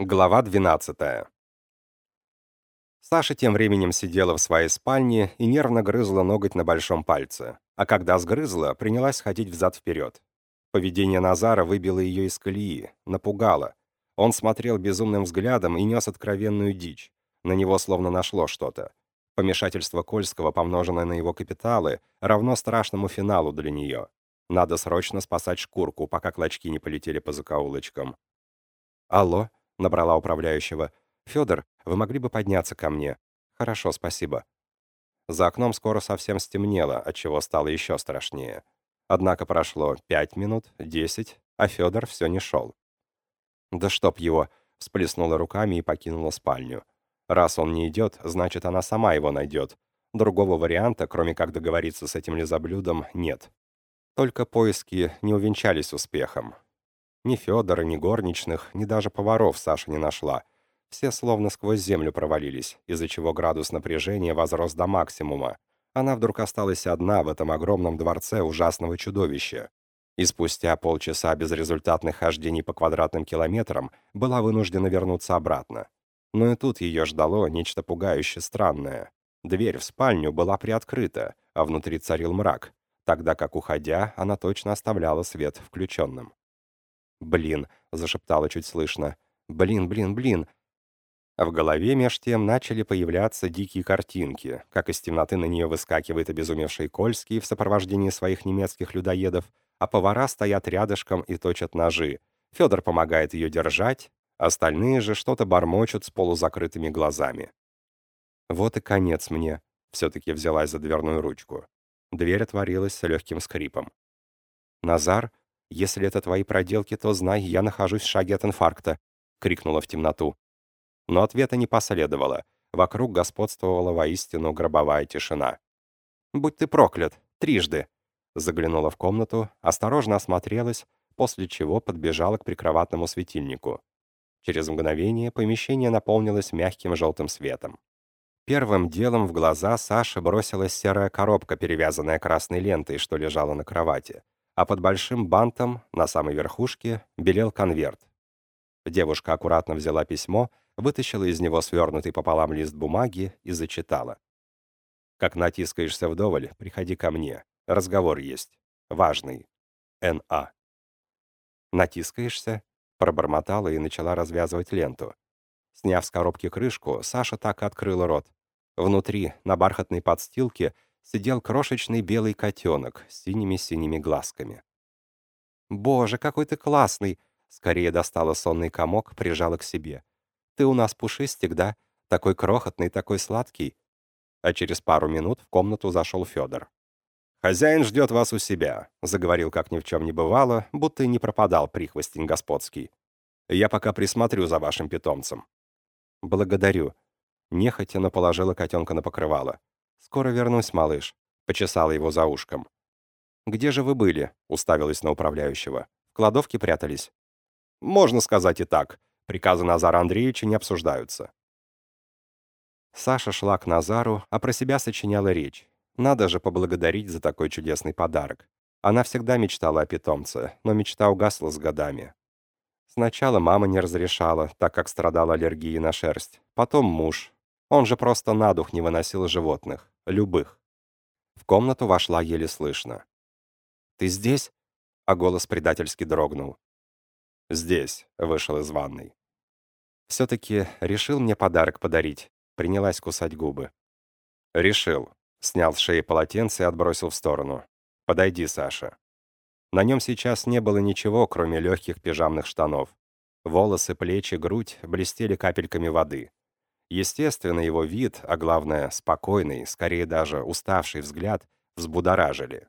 Глава 12. Саша тем временем сидела в своей спальне и нервно грызла ноготь на большом пальце, а когда сгрызла, принялась ходить взад-вперед. Поведение Назара выбило ее из колеи, напугало. Он смотрел безумным взглядом и нес откровенную дичь. На него словно нашло что-то. Помешательство Кольского, помноженное на его капиталы, равно страшному финалу для нее. Надо срочно спасать шкурку, пока клочки не полетели по закоулочкам. «Алло?» Набрала управляющего. «Федор, вы могли бы подняться ко мне?» «Хорошо, спасибо». За окном скоро совсем стемнело, отчего стало еще страшнее. Однако прошло пять минут, десять, а Федор все не шел. «Да чтоб его!» — всплеснула руками и покинула спальню. «Раз он не идет, значит, она сама его найдет. Другого варианта, кроме как договориться с этим лизоблюдом, нет». Только поиски не увенчались успехом. Ни Федора, ни горничных, ни даже поваров Саша не нашла. Все словно сквозь землю провалились, из-за чего градус напряжения возрос до максимума. Она вдруг осталась одна в этом огромном дворце ужасного чудовища. И спустя полчаса безрезультатных хождений по квадратным километрам была вынуждена вернуться обратно. Но и тут ее ждало нечто пугающе странное. Дверь в спальню была приоткрыта, а внутри царил мрак, тогда как, уходя, она точно оставляла свет включенным. «Блин», — зашептала чуть слышно. «Блин, блин, блин». В голове меж тем начали появляться дикие картинки, как из темноты на нее выскакивает обезумевший Кольский в сопровождении своих немецких людоедов, а повара стоят рядышком и точат ножи. Федор помогает ее держать, остальные же что-то бормочут с полузакрытыми глазами. Вот и конец мне. Все-таки взялась за дверную ручку. Дверь отворилась с легким скрипом. Назар, «Если это твои проделки, то знай, я нахожусь в шаге от инфаркта», — крикнула в темноту. Но ответа не последовало. Вокруг господствовала воистину гробовая тишина. «Будь ты проклят! Трижды!» Заглянула в комнату, осторожно осмотрелась, после чего подбежала к прикроватному светильнику. Через мгновение помещение наполнилось мягким желтым светом. Первым делом в глаза Саши бросилась серая коробка, перевязанная красной лентой, что лежала на кровати а под большим бантом, на самой верхушке, белел конверт. Девушка аккуратно взяла письмо, вытащила из него свернутый пополам лист бумаги и зачитала. «Как натискаешься вдоволь, приходи ко мне. Разговор есть. Важный. Н.А.» «Натискаешься?» Пробормотала и начала развязывать ленту. Сняв с коробки крышку, Саша так открыла рот. Внутри, на бархатной подстилке, сидел крошечный белый котенок с синими-синими глазками. «Боже, какой ты классный!» Скорее достала сонный комок, прижала к себе. «Ты у нас пушистик, да? Такой крохотный, такой сладкий!» А через пару минут в комнату зашел Федор. «Хозяин ждет вас у себя», — заговорил, как ни в чем не бывало, будто и не пропадал прихвостень господский. «Я пока присмотрю за вашим питомцем». «Благодарю». Нехотя, но положила котенка на покрывало. «Скоро вернусь, малыш», — почесала его за ушком. «Где же вы были?» — уставилась на управляющего. «В кладовке прятались?» «Можно сказать и так. Приказы Назара Андреевича не обсуждаются». Саша шла к Назару, а про себя сочиняла речь. Надо же поблагодарить за такой чудесный подарок. Она всегда мечтала о питомце, но мечта угасла с годами. Сначала мама не разрешала, так как страдала аллергией на шерсть. Потом муж, он же просто на дух не выносил животных. Любых. В комнату вошла еле слышно. «Ты здесь?» А голос предательски дрогнул. «Здесь», — вышел из ванной. «Все-таки решил мне подарок подарить», — принялась кусать губы. «Решил», — снял с шеи полотенце и отбросил в сторону. «Подойди, Саша». На нем сейчас не было ничего, кроме легких пижамных штанов. Волосы, плечи, грудь блестели капельками воды. Естественно, его вид, а главное, спокойный, скорее даже уставший взгляд, взбудоражили.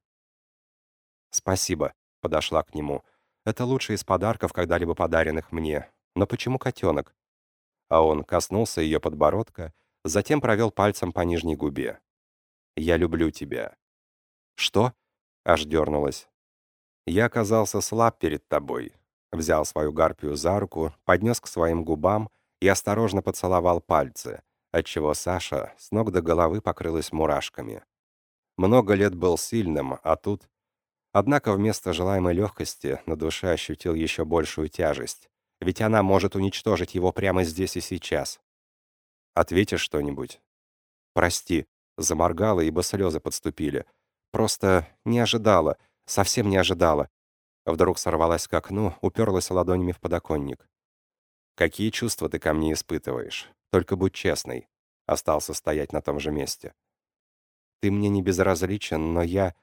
«Спасибо», — подошла к нему. «Это лучший из подарков, когда-либо подаренных мне. Но почему котенок?» А он коснулся ее подбородка, затем провел пальцем по нижней губе. «Я люблю тебя». «Что?» — аж дернулась. «Я оказался слаб перед тобой», — взял свою гарпию за руку, поднес к своим губам, и осторожно поцеловал пальцы, отчего Саша с ног до головы покрылась мурашками. Много лет был сильным, а тут... Однако вместо желаемой легкости на душе ощутил еще большую тяжесть, Ведь она может уничтожить его прямо здесь и сейчас. Ответишь что-нибудь? Прости, заморгала, ибо слезы подступили. Просто не ожидала, совсем не ожидала. Вдруг сорвалась к окну, уперлась ладонями в подоконник. «Какие чувства ты ко мне испытываешь? Только будь честной». Остался стоять на том же месте. «Ты мне не безразличен, но я...»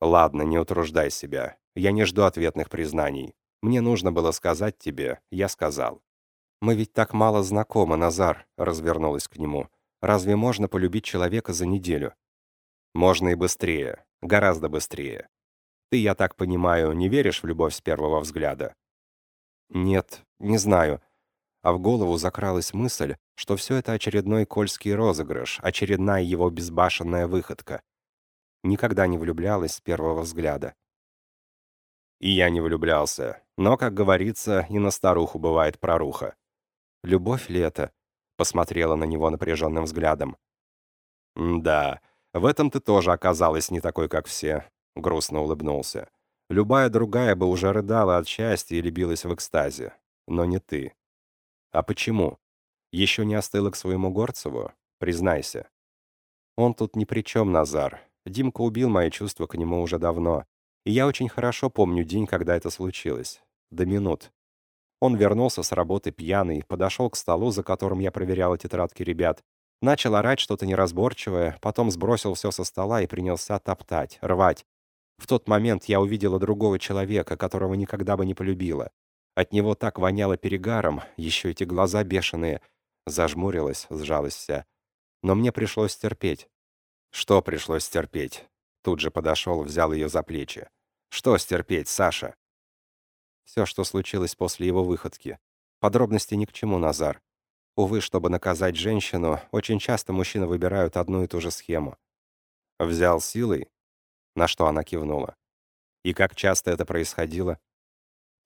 «Ладно, не утруждай себя. Я не жду ответных признаний. Мне нужно было сказать тебе, я сказал». «Мы ведь так мало знакомы, Назар», — развернулась к нему. «Разве можно полюбить человека за неделю?» «Можно и быстрее. Гораздо быстрее. Ты, я так понимаю, не веришь в любовь с первого взгляда?» «Нет, не знаю». А в голову закралась мысль, что все это очередной кольский розыгрыш, очередная его безбашенная выходка. Никогда не влюблялась с первого взгляда. И я не влюблялся. Но, как говорится, и на старуху бывает проруха. «Любовь ли это?» — посмотрела на него напряженным взглядом. «Да, в этом ты тоже оказалась не такой, как все», — грустно улыбнулся. «Любая другая бы уже рыдала от счастья и любилась в экстазе. Но не ты. А почему? Еще не остыла к своему Горцеву? Признайся». «Он тут ни при чем, Назар. Димка убил мои чувства к нему уже давно. И я очень хорошо помню день, когда это случилось. До минут. Он вернулся с работы пьяный, подошел к столу, за которым я проверяла тетрадки ребят, начал орать что-то неразборчивое, потом сбросил все со стола и принялся топтать, рвать. В тот момент я увидела другого человека, которого никогда бы не полюбила. От него так воняло перегаром, еще эти глаза бешеные. Зажмурилась, сжалась вся. Но мне пришлось терпеть. Что пришлось стерпеть? Тут же подошел, взял ее за плечи. Что стерпеть, Саша? Все, что случилось после его выходки. Подробности ни к чему, Назар. Увы, чтобы наказать женщину, очень часто мужчины выбирают одну и ту же схему. Взял силой? На что она кивнула. И как часто это происходило?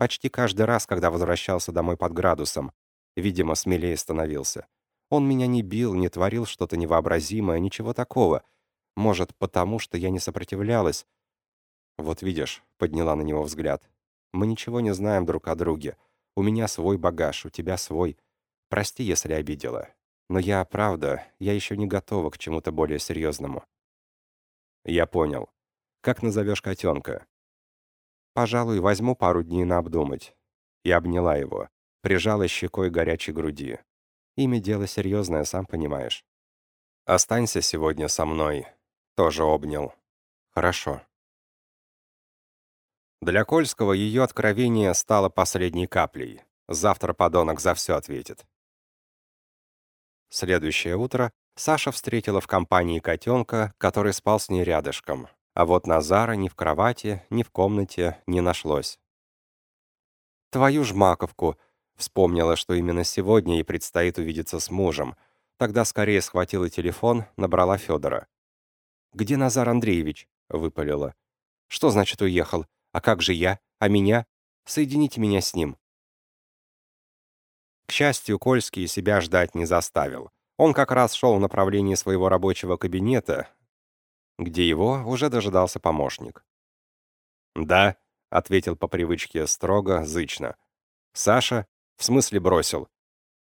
Почти каждый раз, когда возвращался домой под градусом. Видимо, смелее становился. Он меня не бил, не творил что-то невообразимое, ничего такого. Может, потому что я не сопротивлялась. Вот видишь, подняла на него взгляд. Мы ничего не знаем друг о друге. У меня свой багаж, у тебя свой. Прости, если обидела. Но я, правда, я еще не готова к чему-то более серьезному. Я понял. Как назовешь котенка? Пожалуй, возьму пару дней на обдумать. И обняла его, прижала щекой горячей груди. Имя дело серьезное, сам понимаешь. Останься сегодня со мной. Тоже обнял. Хорошо. Для Кольского ее откровение стало последней каплей. Завтра подонок за все ответит. Следующее утро Саша встретила в компании котенка, который спал с ней рядышком. А вот Назара ни в кровати, ни в комнате не нашлось. «Твою ж маковку!» Вспомнила, что именно сегодня ей предстоит увидеться с мужем. Тогда скорее схватила телефон, набрала Федора. «Где Назар Андреевич?» — выпалила. «Что значит уехал? А как же я? А меня? Соедините меня с ним». К счастью, Кольский себя ждать не заставил. Он как раз шел в направлении своего рабочего кабинета, где его уже дожидался помощник. «Да», — ответил по привычке строго, зычно. «Саша? В смысле бросил?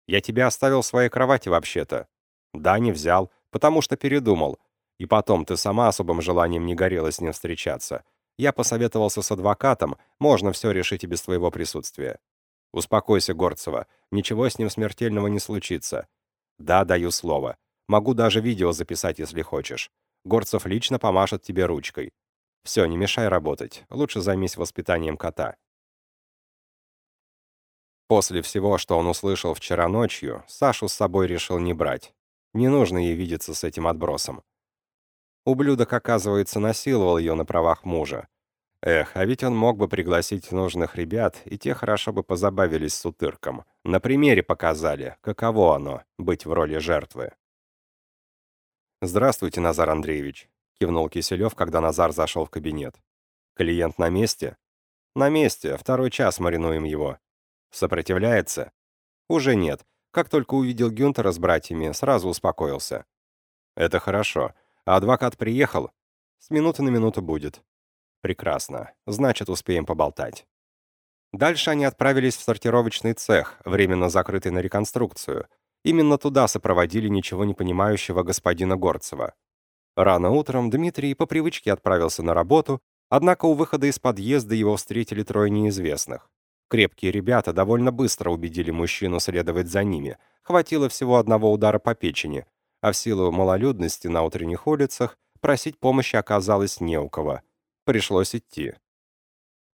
Я тебя оставил в своей кровати вообще-то». «Да, не взял, потому что передумал. И потом, ты сама особым желанием не горела с ним встречаться. Я посоветовался с адвокатом, можно все решить и без твоего присутствия. Успокойся, Горцева, ничего с ним смертельного не случится. Да, даю слово. Могу даже видео записать, если хочешь. Горцев лично помашет тебе ручкой. Все, не мешай работать. Лучше займись воспитанием кота. После всего, что он услышал вчера ночью, Сашу с собой решил не брать. Не нужно ей видеться с этим отбросом. Ублюдок, оказывается, насиловал ее на правах мужа. Эх, а ведь он мог бы пригласить нужных ребят, и те хорошо бы позабавились с утырком. На примере показали, каково оно — быть в роли жертвы. «Здравствуйте, Назар Андреевич», — кивнул Киселев, когда Назар зашел в кабинет. «Клиент на месте?» «На месте. Второй час маринуем его». «Сопротивляется?» «Уже нет. Как только увидел Гюнтера с братьями, сразу успокоился». «Это хорошо. А адвокат приехал? С минуты на минуту будет. Прекрасно. Значит, успеем поболтать. Дальше они отправились в сортировочный цех, временно закрытый на реконструкцию. Именно туда сопроводили ничего не понимающего господина Горцева. Рано утром Дмитрий по привычке отправился на работу, однако у выхода из подъезда его встретили трое неизвестных. Крепкие ребята довольно быстро убедили мужчину следовать за ними. Хватило всего одного удара по печени, а в силу малолюдности на утренних улицах просить помощи оказалось не у кого. Пришлось идти.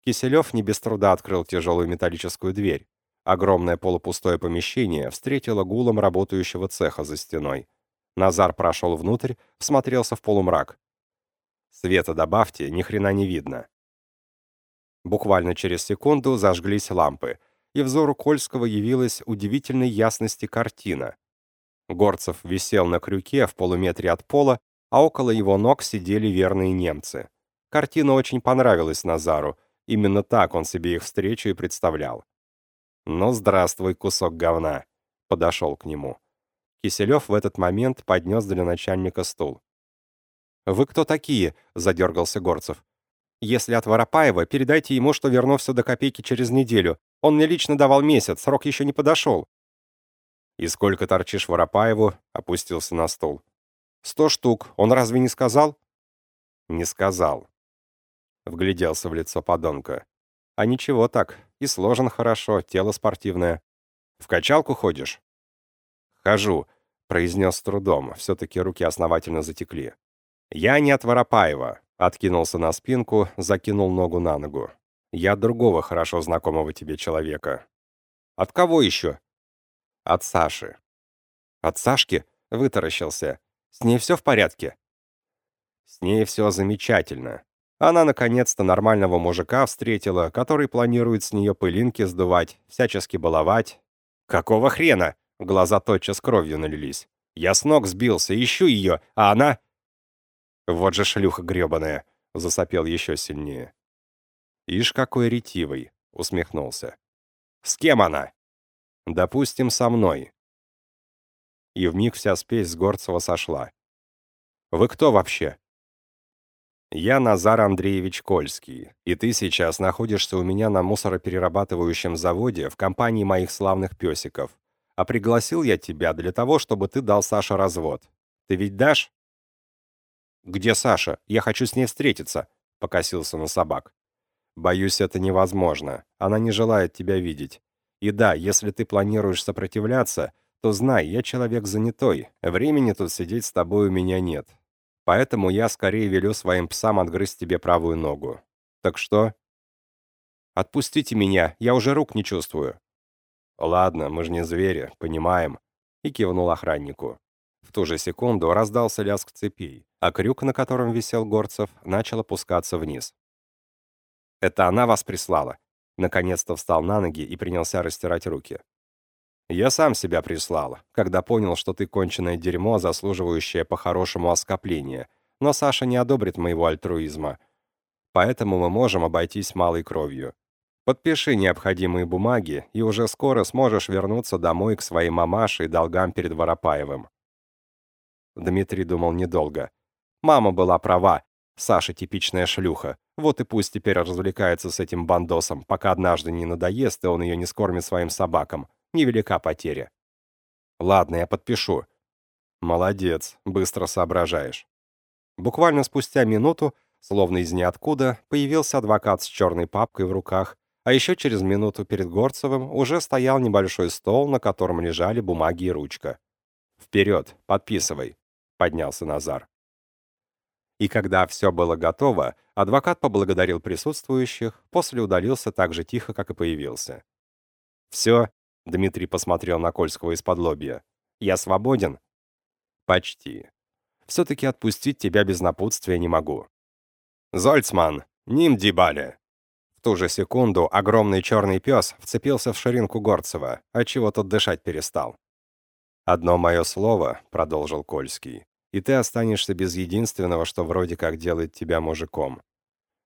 Киселев не без труда открыл тяжелую металлическую дверь. Огромное полупустое помещение встретило гулом работающего цеха за стеной. Назар прошел внутрь, всмотрелся в полумрак. Света добавьте, ни хрена не видно. Буквально через секунду зажглись лампы, и взору Кольского явилась удивительной ясности картина. Горцев висел на крюке в полуметре от пола, а около его ног сидели верные немцы. Картина очень понравилась Назару, Именно так он себе их встречу и представлял. «Ну, здравствуй, кусок говна!» Подошел к нему. Киселев в этот момент поднес для начальника стул. «Вы кто такие?» — задергался Горцев. «Если от Воропаева, передайте ему, что верну все до копейки через неделю. Он мне лично давал месяц, срок еще не подошел». «И сколько торчишь Воропаеву?» — опустился на стул. «Сто штук. Он разве не сказал?» «Не сказал. Вгляделся в лицо подонка. А ничего так, и сложен хорошо, тело спортивное. В качалку ходишь? Хожу, произнес с трудом, все-таки руки основательно затекли. Я не от Воропаева, откинулся на спинку, закинул ногу на ногу. Я другого хорошо знакомого тебе человека. От кого еще? От Саши. От Сашки? Вытаращился. С ней все в порядке? С ней все замечательно. Она наконец-то нормального мужика встретила, который планирует с нее пылинки сдувать, всячески баловать. Какого хрена? Глаза тотчас кровью налились. Я с ног сбился, ищу ее, а она... Вот же шлюха гребаная, засопел еще сильнее. Ишь какой ретивый, усмехнулся. С кем она? Допустим, со мной. И вмиг вся спесь с Горцева сошла. Вы кто вообще? «Я Назар Андреевич Кольский, и ты сейчас находишься у меня на мусороперерабатывающем заводе в компании моих славных песиков. А пригласил я тебя для того, чтобы ты дал Саше развод. Ты ведь дашь?» «Где Саша? Я хочу с ней встретиться», — покосился на собак. «Боюсь, это невозможно. Она не желает тебя видеть. И да, если ты планируешь сопротивляться, то знай, я человек занятой. Времени тут сидеть с тобой у меня нет. Поэтому я скорее велю своим псам отгрызть тебе правую ногу. Так что? Отпустите меня, я уже рук не чувствую. Ладно, мы же не звери, понимаем. И кивнул охраннику. В ту же секунду раздался лязг цепей, а крюк, на котором висел Горцев, начал опускаться вниз. «Это она вас прислала?» Наконец-то встал на ноги и принялся растирать руки. Я сам себя прислал, когда понял, что ты конченое дерьмо, заслуживающее по-хорошему оскопления, но Саша не одобрит моего альтруизма. Поэтому мы можем обойтись малой кровью. Подпиши необходимые бумаги, и уже скоро сможешь вернуться домой к своей мамаше и долгам перед Воропаевым. Дмитрий думал недолго. Мама была права. Саша типичная шлюха. Вот и пусть теперь развлекается с этим бандосом, пока однажды не надоест, и он ее не скормит своим собакам невелика потеря. Ладно, я подпишу. Молодец, быстро соображаешь. Буквально спустя минуту, словно из ниоткуда, появился адвокат с черной папкой в руках, а еще через минуту перед Горцевым уже стоял небольшой стол, на котором лежали бумаги и ручка. «Вперед, подписывай», — поднялся Назар. И когда все было готово, адвокат поблагодарил присутствующих, после удалился так же тихо, как и появился. «Все, Дмитрий посмотрел на Кольского из-под лобья. «Я свободен?» «Почти. Все-таки отпустить тебя без напутствия не могу». «Зольцман! Ним дибали!» В ту же секунду огромный черный пес вцепился в ширинку Горцева, отчего тот дышать перестал. «Одно мое слово», — продолжил Кольский, «и ты останешься без единственного, что вроде как делает тебя мужиком.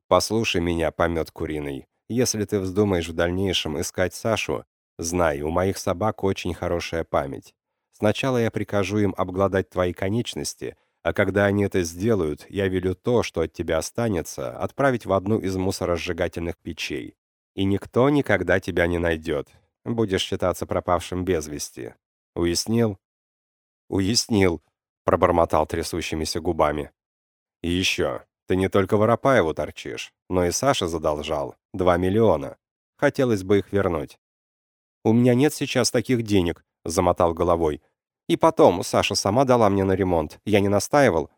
Послушай меня, помет куриный, если ты вздумаешь в дальнейшем искать Сашу, Знай, у моих собак очень хорошая память. Сначала я прикажу им обглодать твои конечности, а когда они это сделают, я велю то, что от тебя останется, отправить в одну из мусоросжигательных печей. И никто никогда тебя не найдет. Будешь считаться пропавшим без вести. Уяснил? Уяснил, пробормотал трясущимися губами. И еще, ты не только Воропаеву торчишь, но и Саша задолжал. Два миллиона. Хотелось бы их вернуть. «У меня нет сейчас таких денег», — замотал головой. «И потом, Саша сама дала мне на ремонт, я не настаивал.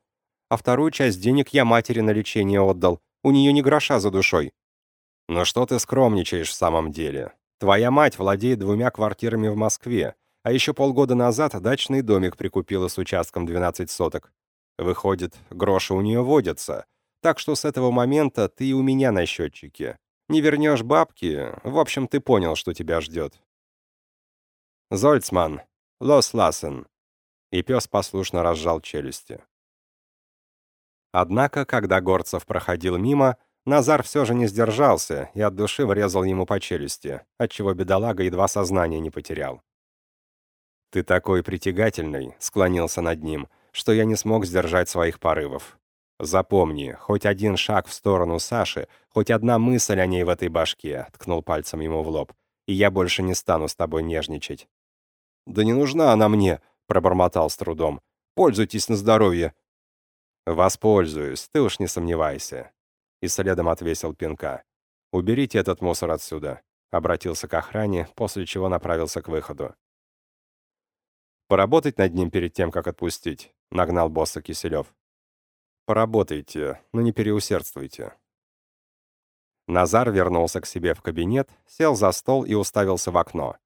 А вторую часть денег я матери на лечение отдал. У нее не гроша за душой». «Но что ты скромничаешь в самом деле? Твоя мать владеет двумя квартирами в Москве, а еще полгода назад дачный домик прикупила с участком 12 соток. Выходит, гроши у нее водятся. Так что с этого момента ты и у меня на счетчике. Не вернешь бабки, в общем, ты понял, что тебя ждет. Зольцман, лос ласен. И пес послушно разжал челюсти. Однако, когда Горцев проходил мимо, Назар все же не сдержался и от души врезал ему по челюсти, отчего бедолага едва сознание не потерял. «Ты такой притягательный», — склонился над ним, что я не смог сдержать своих порывов. «Запомни, хоть один шаг в сторону Саши, хоть одна мысль о ней в этой башке», — ткнул пальцем ему в лоб, «и я больше не стану с тобой нежничать». «Да не нужна она мне», — пробормотал с трудом. «Пользуйтесь на здоровье». «Воспользуюсь, ты уж не сомневайся». И следом отвесил пинка. «Уберите этот мусор отсюда», — обратился к охране, после чего направился к выходу. «Поработать над ним перед тем, как отпустить», — нагнал босса Киселев. «Поработайте, но не переусердствуйте». Назар вернулся к себе в кабинет, сел за стол и уставился в окно.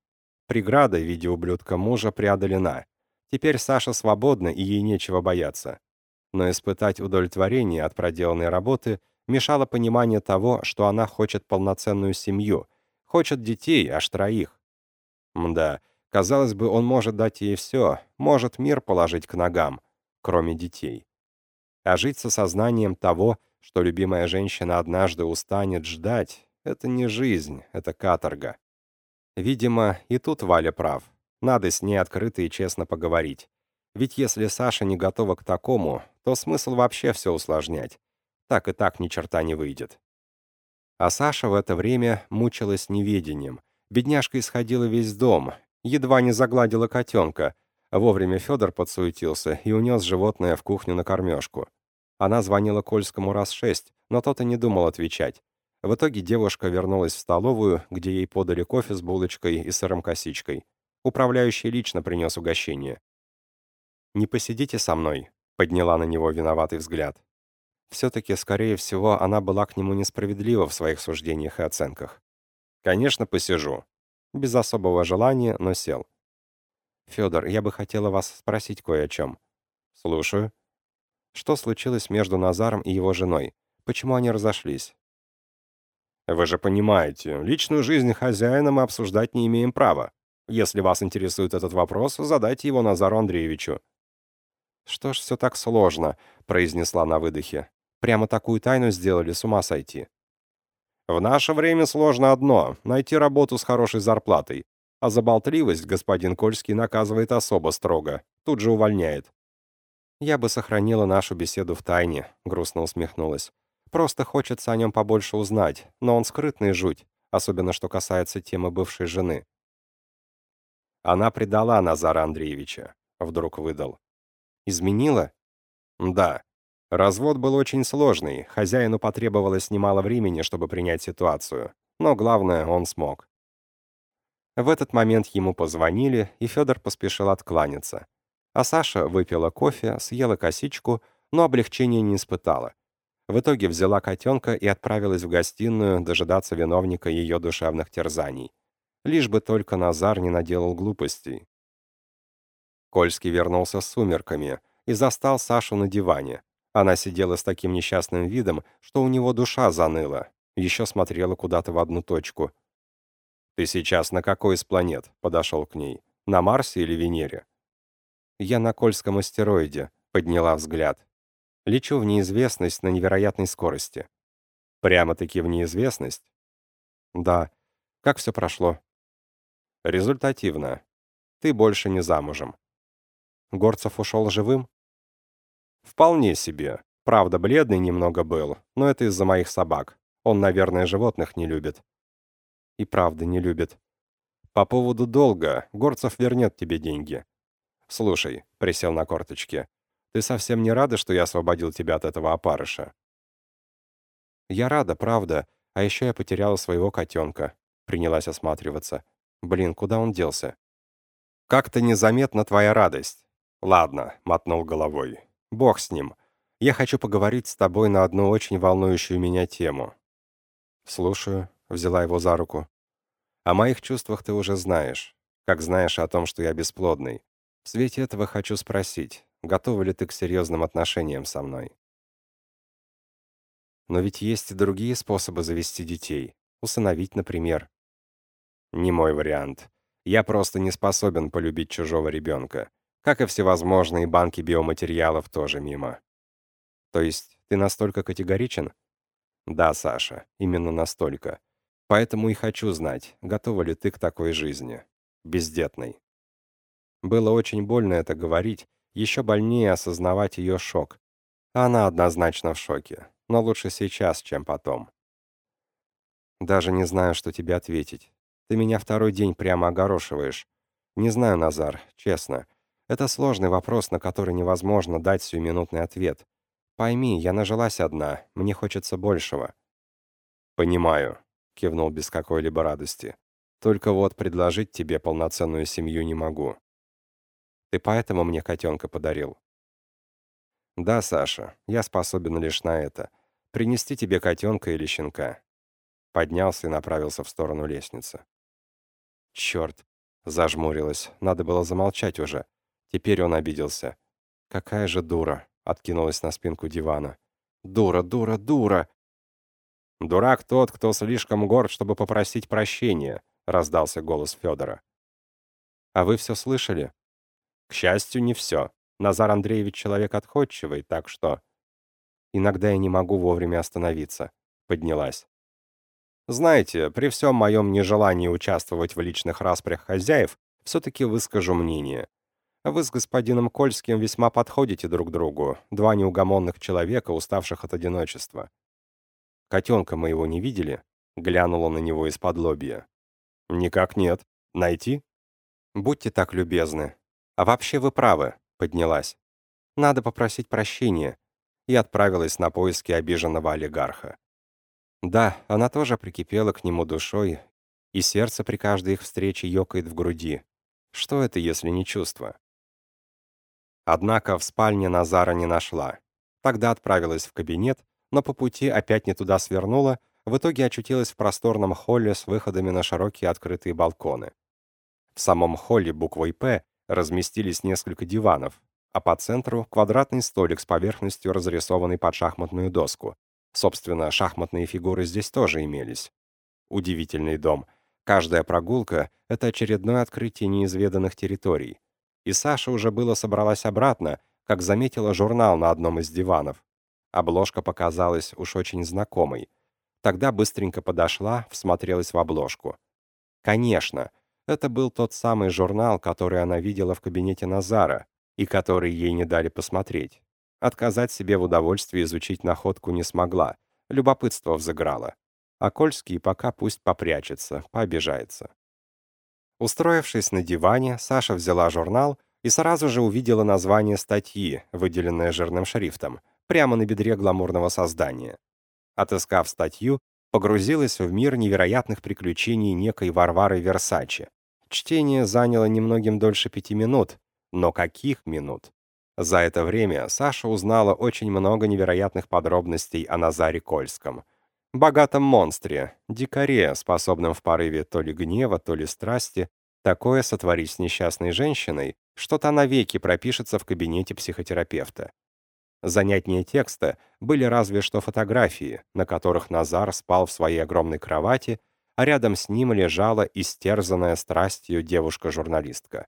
Преграда в виде ублюдка мужа преодолена. Теперь Саша свободна, и ей нечего бояться. Но испытать удовлетворение от проделанной работы мешало понимание того, что она хочет полноценную семью, хочет детей, аж троих. Мда, Казалось бы, он может дать ей все, может мир положить к ногам, кроме детей. А жить с осознанием того, что любимая женщина однажды устанет ждать, это не жизнь, это каторга. Видимо, и тут Валя прав. Надо с ней открыто и честно поговорить. Ведь если Саша не готова к такому, то смысл вообще все усложнять. Так и так ни черта не выйдет. А Саша в это время мучилась неведением. Бедняжка исходила весь дом, едва не загладила котенка. Вовремя Федор подсуетился и унес животное в кухню на кормежку. Она звонила Кольскому раз шесть, но тот и не думал отвечать. В итоге девушка вернулась в столовую, где ей подали кофе с булочкой и сыром-косичкой. Управляющий лично принес угощение. «Не посидите со мной», — подняла на него виноватый взгляд. Все-таки, скорее всего, она была к нему несправедлива в своих суждениях и оценках. «Конечно, посижу», без особого желания, но сел. «Федор, я бы хотела вас спросить кое о чем». «Слушаю». «Что случилось между Назаром и его женой? Почему они разошлись?» «Вы же понимаете, личную жизнь хозяина мы обсуждать не имеем права. Если вас интересует этот вопрос, задайте его Назару Андреевичу». «Что ж все так сложно», — произнесла на выдохе. «Прямо такую тайну сделали, с ума сойти». В наше время сложно одно — найти работу с хорошей зарплатой. А за болтливость господин Кольский наказывает особо строго. Тут же увольняет. «Я бы сохранила нашу беседу в тайне», — грустно усмехнулась. «Просто хочется о нем побольше узнать, но он скрытный жуть, особенно что касается темы бывшей жены». Она предала Назара Андреевича, вдруг выдал. «Изменила?» «Да. Развод был очень сложный, хозяину потребовалось немало времени, чтобы принять ситуацию, но главное, он смог. В этот момент ему позвонили, и Федор поспешил откланяться. А Саша выпила кофе, съела косичку, но облегчения не испытала. В итоге взяла котенка и отправилась в гостиную дожидаться виновника ее душевных терзаний. Лишь бы только Назар не наделал глупостей. Кольский вернулся с сумерками и застал Сашу на диване. Она сидела с таким несчастным видом, что у него душа заныла. Еще смотрела куда-то в одну точку. «Ты сейчас на какой из планет?» — подошел к ней. «На Марсе или Венере?» «Я на Кольском астероиде», — подняла взгляд. «Лечу в неизвестность на невероятной скорости». «Прямо-таки в неизвестность?» «Да. Как все прошло?» «Результативно. Ты больше не замужем». Горцев ушел живым? Вполне себе. Правда, бледный немного был, но это из-за моих собак. Он, наверное, животных не любит. И правда не любит. По поводу долга, Горцев вернет тебе деньги. Слушай, присел на корточки, ты совсем не рада, что я освободил тебя от этого опарыша? Я рада, правда, а еще я потеряла своего котенка. Принялась осматриваться. Блин, куда он делся? Как-то незаметна твоя радость. Ладно, мотнул головой. Бог с ним. Я хочу поговорить с тобой на одну очень волнующую меня тему. Слушаю, взяла его за руку. О моих чувствах ты уже знаешь, как знаешь о том, что я бесплодный. В свете этого хочу спросить, готова ли ты к серьезным отношениям со мной? Но ведь есть и другие способы завести детей. Усыновить, например. Не мой вариант. Я просто не способен полюбить чужого ребенка. Как и всевозможные банки биоматериалов тоже мимо. То есть ты настолько категоричен? Да, Саша, именно настолько. Поэтому и хочу знать, готова ли ты к такой жизни. Бездетной. Было очень больно это говорить, еще больнее осознавать ее шок. Она однозначно в шоке, но лучше сейчас, чем потом. Даже не знаю, что тебе ответить. Ты меня второй день прямо огорошиваешь. Не знаю, Назар, честно. Это сложный вопрос, на который невозможно дать сиюминутный ответ. Пойми, я нажилась одна, мне хочется большего. Понимаю, кивнул без какой-либо радости. Только вот предложить тебе полноценную семью не могу. Ты поэтому мне котенка подарил? Да, Саша, я способен лишь на это. Принести тебе котенка или щенка. Поднялся и направился в сторону лестницы. Черт, зажмурилась. Надо было замолчать уже. Теперь он обиделся. Какая же дура, откинулась на спинку дивана. Дура, дура, дура. Дурак тот, кто слишком горд, чтобы попросить прощения, раздался голос Федора. А вы все слышали? К счастью, не все. Назар Андреевич человек отходчивый, так что... Иногда я не могу вовремя остановиться. Поднялась. Знаете, при всем моем нежелании участвовать в личных распрях хозяев, все-таки выскажу мнение. Вы с господином Кольским весьма подходите друг другу, два неугомонных человека, уставших от одиночества. Котенка моего не видели?» Глянула на него из-под лобья. «Никак нет. Найти?» «Будьте так любезны. А вообще вы правы», — поднялась. «Надо попросить прощения». И отправилась на поиски обиженного олигарха. Да, она тоже прикипела к нему душой, и сердце при каждой их встрече ёкает в груди. Что это, если не чувство? Однако в спальне Назара не нашла. Тогда отправилась в кабинет, но по пути опять не туда свернула, в итоге очутилась в просторном холле с выходами на широкие открытые балконы. В самом холле буквой «П» разместились несколько диванов, а по центру квадратный столик с поверхностью, разрисованной под шахматную доску. Собственно, шахматные фигуры здесь тоже имелись. Удивительный дом. Каждая прогулка — это очередное открытие неизведанных территорий. И Саша уже было собралась обратно, как заметила журнал на одном из диванов. Обложка показалась уж очень знакомой. Тогда быстренько подошла, всмотрелась в обложку. Конечно, это был тот самый журнал, который она видела в кабинете Назара и который ей не дали посмотреть. Отказать себе в удовольствии изучить находку не смогла, любопытство взыграло. А Кольский пока пусть попрячется, пообижается. Устроившись на диване, Саша взяла журнал и сразу же увидела название статьи, выделенное жирным шрифтом, прямо на бедре гламурного создания. Отыскав статью, погрузилась в мир невероятных приключений некой Варвары Версачи. Чтение заняло немногим дольше пяти минут, но каких минут? За это время Саша узнала очень много невероятных подробностей о Назаре Кольском. Богатом монстре, дикаре, способном в порыве то ли гнева, то ли страсти, такое сотворить с несчастной женщиной, что та навеки пропишется в кабинете психотерапевта. Занятнее текста были разве что фотографии, на которых Назар спал в своей огромной кровати, а рядом с ним лежала истерзанная страстью девушка-журналистка.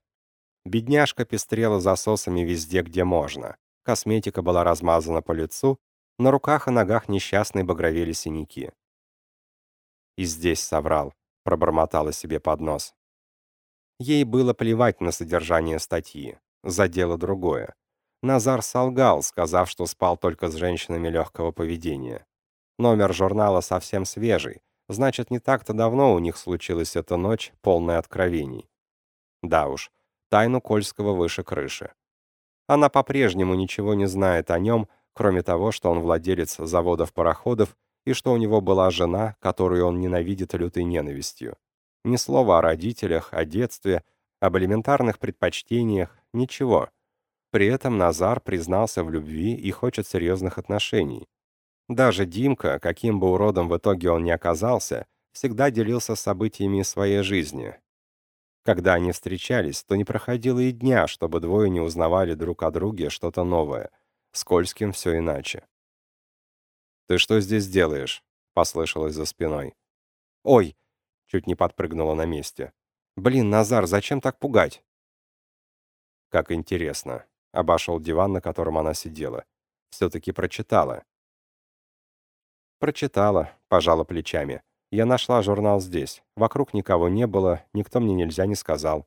Бедняжка пестрела засосами везде, где можно. Косметика была размазана по лицу, на руках и ногах несчастной багровели синяки. «И здесь соврал», — пробормотала себе под нос. Ей было плевать на содержание статьи, задело другое. Назар солгал, сказав, что спал только с женщинами легкого поведения. Номер журнала совсем свежий, Значит, не так-то давно у них случилась эта ночь, полная откровений. Да уж, тайну Кольского выше крыши. Она по-прежнему ничего не знает о нем, кроме того, что он владелец заводов-пароходов и что у него была жена, которую он ненавидит лютой ненавистью. Ни слова о родителях, о детстве, об элементарных предпочтениях, ничего. При этом Назар признался в любви и хочет серьезных отношений. Даже Димка, каким бы уродом в итоге он ни оказался, всегда делился событиями своей жизни. Когда они встречались, то не проходило и дня, чтобы двое не узнавали друг о друге что-то новое. С все иначе. «Ты что здесь делаешь?» — послышалось за спиной. «Ой!» — чуть не подпрыгнула на месте. «Блин, Назар, зачем так пугать?» Как интересно. Обошел диван, на котором она сидела. Все-таки прочитала. Прочитала, пожала плечами. Я нашла журнал здесь. Вокруг никого не было, никто мне нельзя не сказал.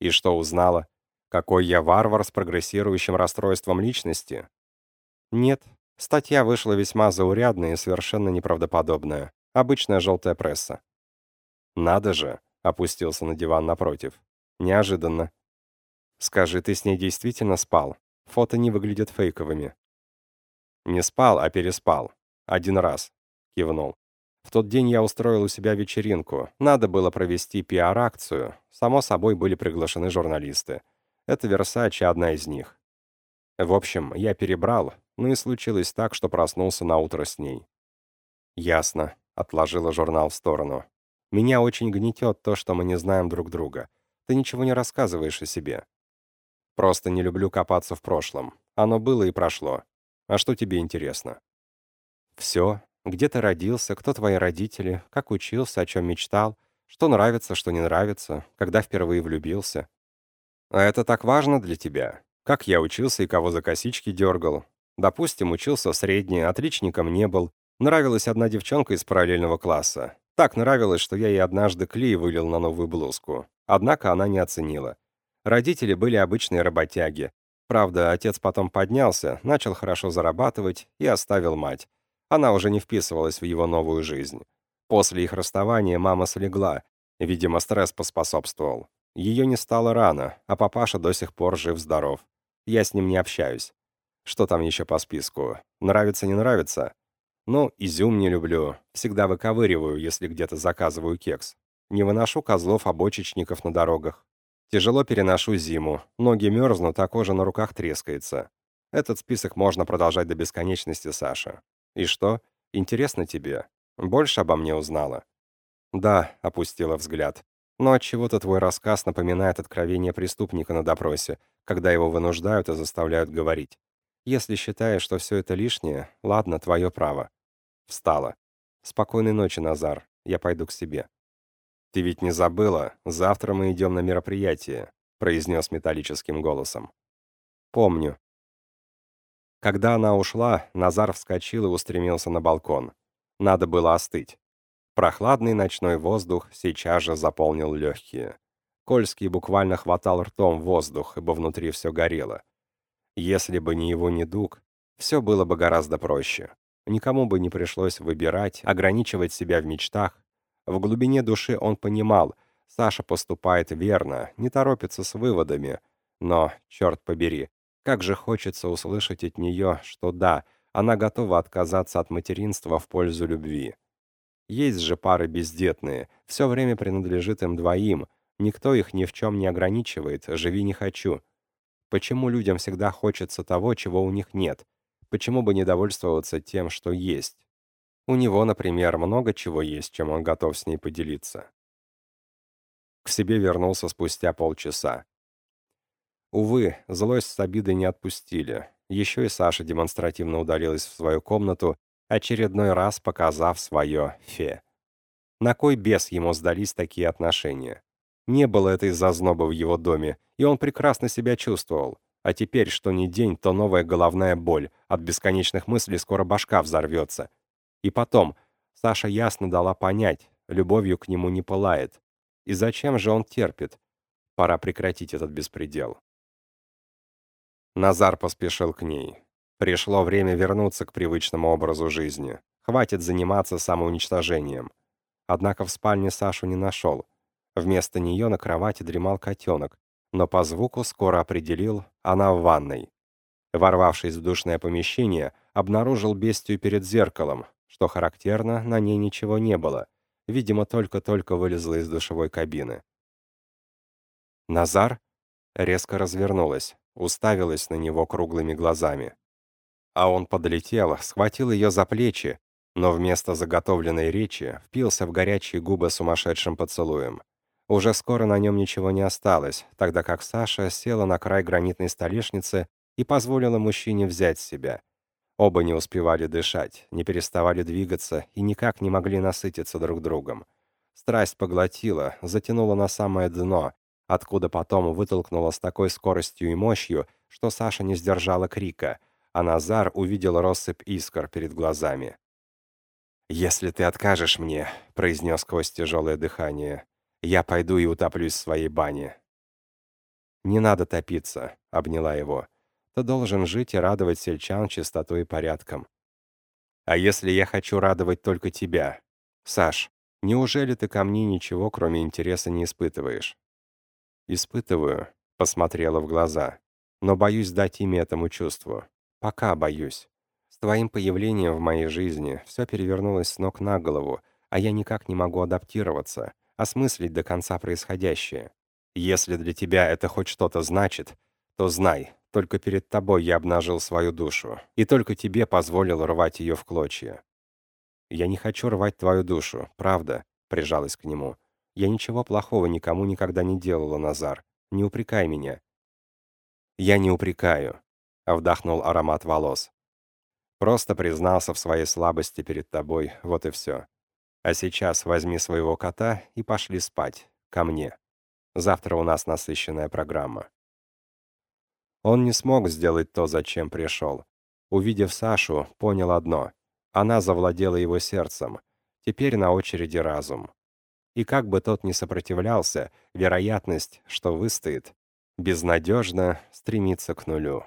И что узнала? Какой я варвар с прогрессирующим расстройством личности? Нет, статья вышла весьма заурядная и совершенно неправдоподобная. Обычная желтая пресса. Надо же, опустился на диван напротив. Неожиданно. Скажи, ты с ней действительно спал? Фото не выглядят фейковыми. Не спал, а переспал. Один раз. Кивнул. В тот день я устроил у себя вечеринку. Надо было провести пиар-акцию. Само собой, были приглашены журналисты. Это Версачи одна из них. В общем, я перебрал, ну и случилось так, что проснулся на утро с ней. «Ясно», — отложила журнал в сторону. «Меня очень гнетет то, что мы не знаем друг друга. Ты ничего не рассказываешь о себе. Просто не люблю копаться в прошлом. Оно было и прошло. А что тебе интересно? Все. Где ты родился, кто твои родители, как учился, о чем мечтал, что нравится, что не нравится, когда впервые влюбился. А это так важно для тебя? Как я учился и кого за косички дергал? Допустим, учился средний, отличником не был. Нравилась одна девчонка из параллельного класса. Так нравилось, что я ей однажды клей вылил на новую блузку. Однако она не оценила. Родители были обычные работяги. Правда, отец потом поднялся, начал хорошо зарабатывать и оставил мать. Она уже не вписывалась в его новую жизнь. После их расставания мама слегла. Видимо, стресс поспособствовал. Ее не стало рано, а папаша до сих пор жив-здоров. Я с ним не общаюсь. Что там еще по списку? Нравится, не нравится? Ну, изюм не люблю. Всегда выковыриваю, если где-то заказываю кекс. Не выношу козлов-обочечников на дорогах. Тяжело переношу зиму, ноги мерзнут, а кожа на руках трескается. Этот список можно продолжать до бесконечности, Саша. И что? Интересно тебе? Больше обо мне узнала? Да, опустила взгляд. Но от чего то твой рассказ напоминает откровение преступника на допросе, когда его вынуждают и заставляют говорить. Если считаешь, что все это лишнее, ладно, твое право. Встала. Спокойной ночи, Назар. Я пойду к себе. «Ты ведь не забыла? Завтра мы идем на мероприятие», — произнес металлическим голосом. «Помню». Когда она ушла, Назар вскочил и устремился на балкон. Надо было остыть. Прохладный ночной воздух сейчас же заполнил легкие. Кольский буквально хватал ртом воздух, ибо внутри все горело. Если бы не его недуг, все было бы гораздо проще. Никому бы не пришлось выбирать, ограничивать себя в мечтах, в глубине души он понимал, Саша поступает верно, не торопится с выводами. Но, черт побери, как же хочется услышать от нее, что да, она готова отказаться от материнства в пользу любви. Есть же пары бездетные, все время принадлежит им двоим, никто их ни в чем не ограничивает, живи не хочу. Почему людям всегда хочется того, чего у них нет? Почему бы не довольствоваться тем, что есть? У него, например, много чего есть, чем он готов с ней поделиться. К себе вернулся спустя полчаса. Увы, злость с обидой не отпустили. Еще и Саша демонстративно удалилась в свою комнату, очередной раз показав свое «фе». На кой бес ему сдались такие отношения? Не было этой зазнобы в его доме, и он прекрасно себя чувствовал. А теперь, что ни день, то новая головная боль. От бесконечных мыслей скоро башка взорвется. И потом, Саша ясно дала понять, любовью к нему не пылает. И зачем же он терпит? Пора прекратить этот беспредел. Назар поспешил к ней. Пришло время вернуться к привычному образу жизни. Хватит заниматься самоуничтожением. однако в спальне Сашу не нашел. Вместо нее на кровати дремал котенок, но по звуку скоро определил, она в ванной. Ворвавшись в душное помещение, обнаружил бестию перед зеркалом, что характерно, на ней ничего не было. Видимо, только-только вылезла из душевой кабины. Назар резко развернулась, уставилась на него круглыми глазами. А он подлетел, схватил ее за плечи, но вместо заготовленной речи впился в горячие губы сумасшедшим поцелуем. Уже скоро на нем ничего не осталось, тогда как Саша села на край гранитной столешницы и позволила мужчине взять себя. Оба не успевали дышать, не переставали двигаться и никак не могли насытиться друг другом. Страсть поглотила, затянула на самое дно, откуда потом вытолкнула с такой скоростью и мощью, что Саша не сдержала крика — а Назар увидел россыпь искр перед глазами. «Если ты откажешь мне», — произнес сквозь тяжелое дыхание, — «я пойду и утоплюсь в своей бане». «Не надо топиться», — обняла его. «Ты должен жить и радовать сельчан чистотой и порядком». «А если я хочу радовать только тебя? Саш, неужели ты ко мне ничего, кроме интереса, не испытываешь?» «Испытываю», — посмотрела в глаза, «но боюсь дать имя этому чувству. Пока боюсь. С твоим появлением в моей жизни все перевернулось с ног на голову, а я никак не могу адаптироваться, осмыслить до конца происходящее. Если для тебя это хоть что-то значит, то знай, только перед тобой я обнажил свою душу, и только тебе позволил рвать ее в клочья. Я не хочу рвать твою душу, правда, прижалась к нему. Я ничего плохого никому никогда не делала, Назар. Не упрекай меня. Я не упрекаю вдохнул аромат волос. Просто признался в своей слабости перед тобой, вот и все. А сейчас возьми своего кота и пошли спать, ко мне. Завтра у нас насыщенная программа. Он не смог сделать то, зачем пришел. Увидев Сашу, понял одно. Она завладела его сердцем. Теперь на очереди разум. И как бы тот ни сопротивлялся, вероятность, что выстоит, безнадежно стремится к нулю.